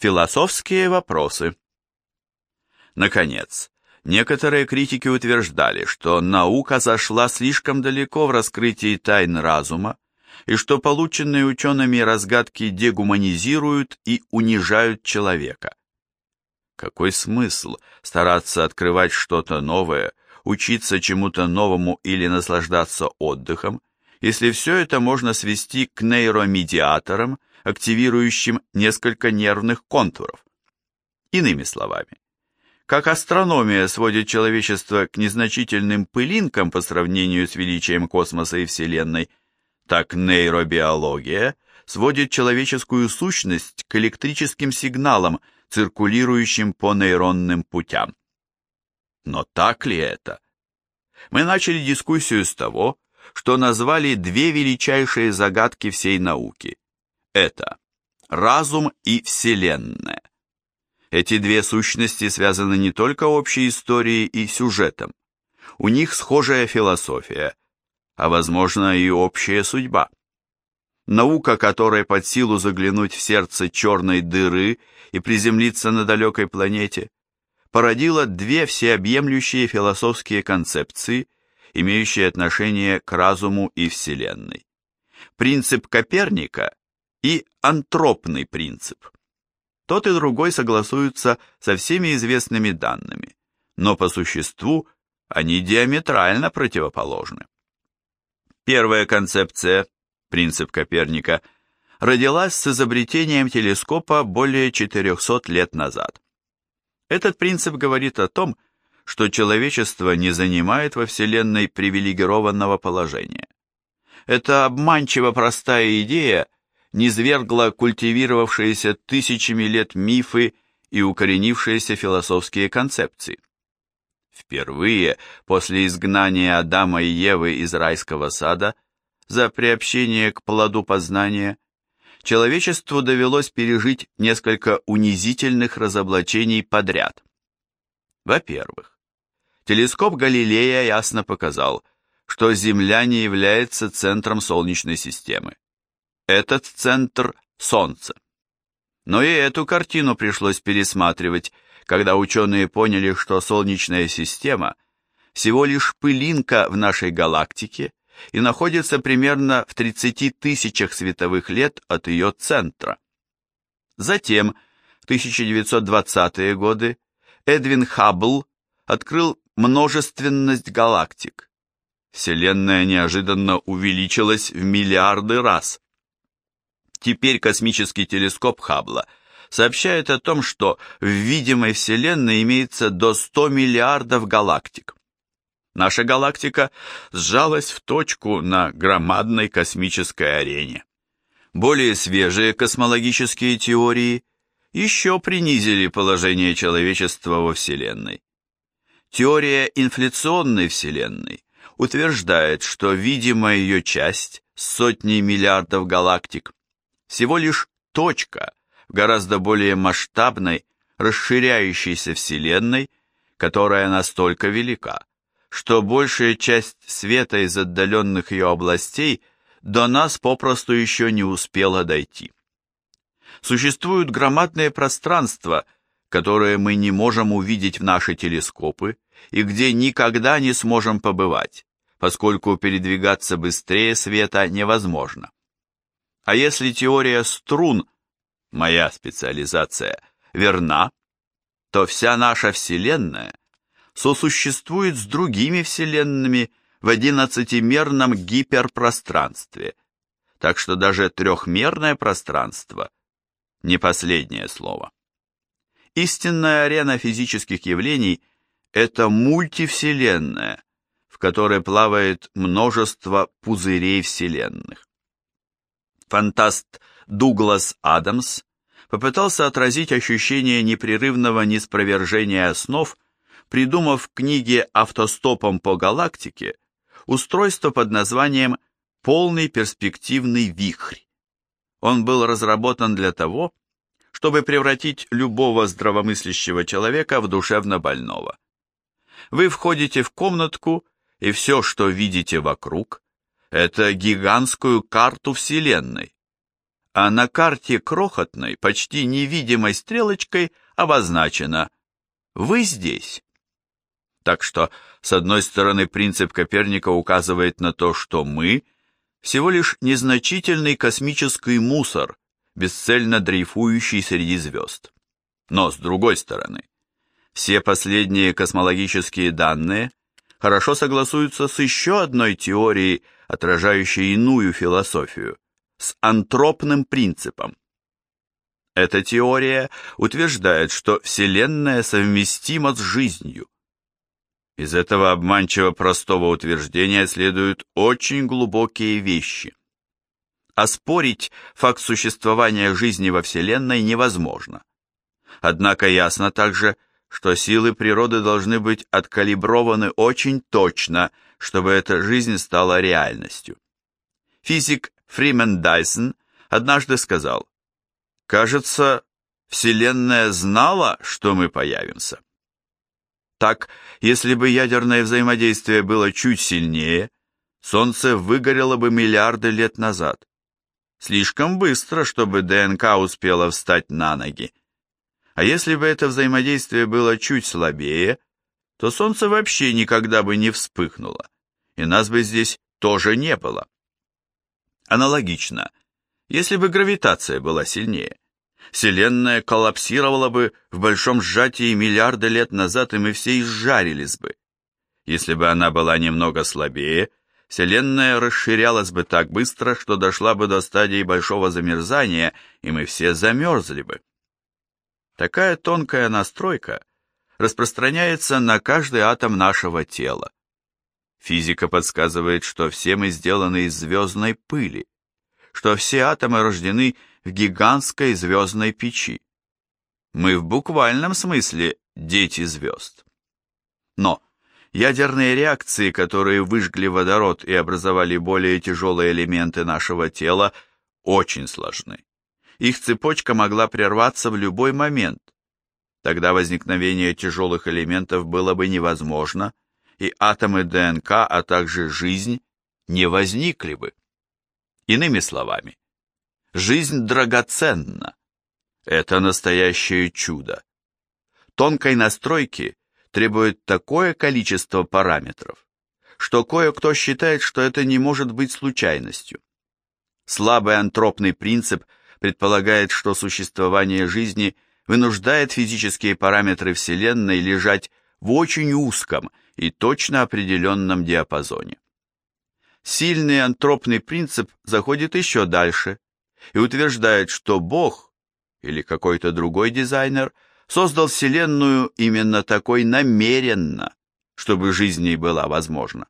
Философские вопросы. Наконец, некоторые критики утверждали, что наука зашла слишком далеко в раскрытии тайн разума, и что полученные учеными разгадки дегуманизируют и унижают человека. Какой смысл стараться открывать что-то новое, учиться чему-то новому или наслаждаться отдыхом, если все это можно свести к нейромедиаторам, активирующим несколько нервных контуров? Иными словами, как астрономия сводит человечество к незначительным пылинкам по сравнению с величием космоса и Вселенной, так нейробиология сводит человеческую сущность к электрическим сигналам, циркулирующим по нейронным путям. Но так ли это? Мы начали дискуссию с того, что назвали две величайшие загадки всей науки. Это разум и Вселенная. Эти две сущности связаны не только общей историей и сюжетом. У них схожая философия, а возможно и общая судьба. Наука, которой под силу заглянуть в сердце черной дыры и приземлиться на далекой планете, породила две всеобъемлющие философские концепции, имеющие отношение к разуму и Вселенной. Принцип Коперника и антропный принцип. Тот и другой согласуются со всеми известными данными, но по существу они диаметрально противоположны. Первая концепция принцип Коперника, родилась с изобретением телескопа более 400 лет назад. Этот принцип говорит о том, что человечество не занимает во Вселенной привилегированного положения. Эта обманчиво простая идея низвергла культивировавшиеся тысячами лет мифы и укоренившиеся философские концепции. Впервые после изгнания Адама и Евы из райского сада – за приобщение к плоду познания, человечеству довелось пережить несколько унизительных разоблачений подряд. Во-первых, телескоп Галилея ясно показал, что Земля не является центром Солнечной системы. Этот центр – Солнце. Но и эту картину пришлось пересматривать, когда ученые поняли, что Солнечная система – всего лишь пылинка в нашей галактике, и находится примерно в 30 тысячах световых лет от ее центра. Затем, в 1920-е годы, Эдвин Хаббл открыл множественность галактик. Вселенная неожиданно увеличилась в миллиарды раз. Теперь космический телескоп Хаббла сообщает о том, что в видимой Вселенной имеется до 100 миллиардов галактик. Наша галактика сжалась в точку на громадной космической арене. Более свежие космологические теории еще принизили положение человечества во Вселенной. Теория инфляционной Вселенной утверждает, что видимая ее часть сотни миллиардов галактик всего лишь точка в гораздо более масштабной, расширяющейся Вселенной, которая настолько велика, что большая часть света из отдаленных ее областей до нас попросту еще не успела дойти. Существуют громадные пространства, которые мы не можем увидеть в наши телескопы и где никогда не сможем побывать, поскольку передвигаться быстрее света невозможно. А если теория струн, моя специализация, верна, то вся наша Вселенная сосуществует с другими вселенными в одиннадцатимерном гиперпространстве, так что даже трехмерное пространство – не последнее слово. Истинная арена физических явлений – это мультивселенная, в которой плавает множество пузырей вселенных. Фантаст Дуглас Адамс попытался отразить ощущение непрерывного неспровержения основ – придумав в книге «Автостопом по галактике» устройство под названием «Полный перспективный вихрь». Он был разработан для того, чтобы превратить любого здравомыслящего человека в душевно больного. Вы входите в комнатку, и все, что видите вокруг, это гигантскую карту Вселенной. а на карте крохотной, почти невидимой стрелочкой обозначено «Вы здесь». Так что, с одной стороны, принцип Коперника указывает на то, что мы – всего лишь незначительный космический мусор, бесцельно дрейфующий среди звезд. Но, с другой стороны, все последние космологические данные хорошо согласуются с еще одной теорией, отражающей иную философию, с антропным принципом. Эта теория утверждает, что Вселенная совместима с жизнью. Из этого обманчиво простого утверждения следуют очень глубокие вещи. Оспорить факт существования жизни во Вселенной невозможно. Однако ясно также, что силы природы должны быть откалиброваны очень точно, чтобы эта жизнь стала реальностью. Физик Фримен Дайсон однажды сказал, «Кажется, Вселенная знала, что мы появимся». Так, если бы ядерное взаимодействие было чуть сильнее, Солнце выгорело бы миллиарды лет назад. Слишком быстро, чтобы ДНК успела встать на ноги. А если бы это взаимодействие было чуть слабее, то Солнце вообще никогда бы не вспыхнуло, и нас бы здесь тоже не было. Аналогично, если бы гравитация была сильнее, Вселенная коллапсировала бы в большом сжатии миллиарды лет назад, и мы все изжарились бы. Если бы она была немного слабее, Вселенная расширялась бы так быстро, что дошла бы до стадии большого замерзания, и мы все замерзли бы. Такая тонкая настройка распространяется на каждый атом нашего тела. Физика подсказывает, что все мы сделаны из звездной пыли, что все атомы рождены в гигантской звездной печи. Мы в буквальном смысле дети звезд. Но ядерные реакции, которые выжгли водород и образовали более тяжелые элементы нашего тела, очень сложны их цепочка могла прерваться в любой момент. Тогда возникновение тяжелых элементов было бы невозможно, и атомы ДНК, а также жизнь не возникли бы. Иными словами, жизнь драгоценна. Это настоящее чудо. Тонкой настройки требует такое количество параметров, что кое-кто считает, что это не может быть случайностью. Слабый антропный принцип – предполагает, что существование жизни вынуждает физические параметры Вселенной лежать в очень узком и точно определенном диапазоне. Сильный антропный принцип заходит еще дальше и утверждает, что Бог или какой-то другой дизайнер создал Вселенную именно такой намеренно, чтобы жизнь в ней была возможна.